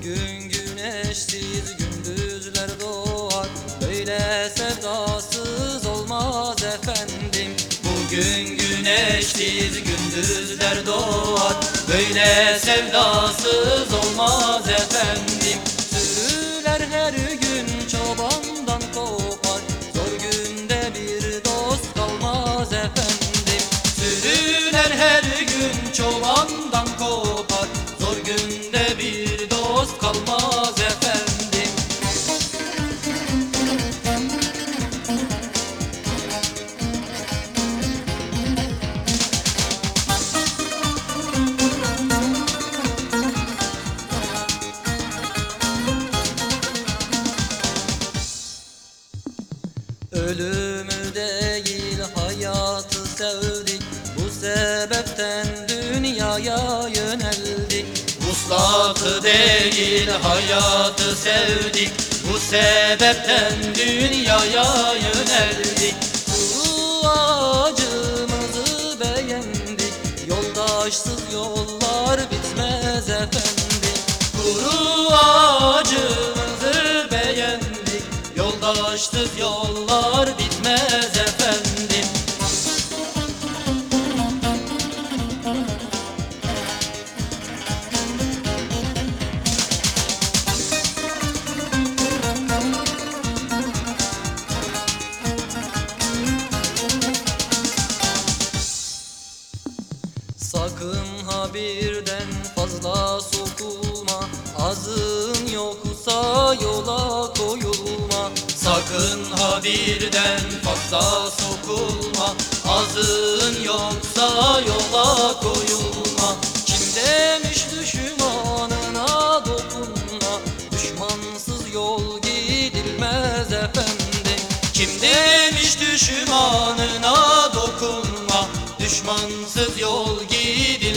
Bugün güneşsiz gündüzler doğar. Böyle sevdasız olmaz efendim. Bugün güneşsiz gündüzler doğar. Böyle sevdasız olmaz efendim. Sürüler her gün çobandan kopar. Zor günde bir dost kalmaz efendim. Sürüler her gün çobandan kalmaz efendim. Ölümü değil hayatı sevdik. Bu sebepten dünyaya yöneldik Vuslatı değil hayatı sevdik. Bu sebepten dünyaya yöneldik. Kuru ağacımızı beğendik. Yoldaşsız yollar bitmez efendim Kuru ağacımızı beğendik. Yoldaşsız yollar bitmez efendim Sakın ha birden fazla sokulma. Azın yoksa yola koyulma. Sakın ha birden fazla sokulma. Azın yoksa yola koyulma. Kim demiş düşmanına dokunma. Düşmansız yol gidilmez efendim Kim demiş düşmanına dokunma Düşmansız yol gidin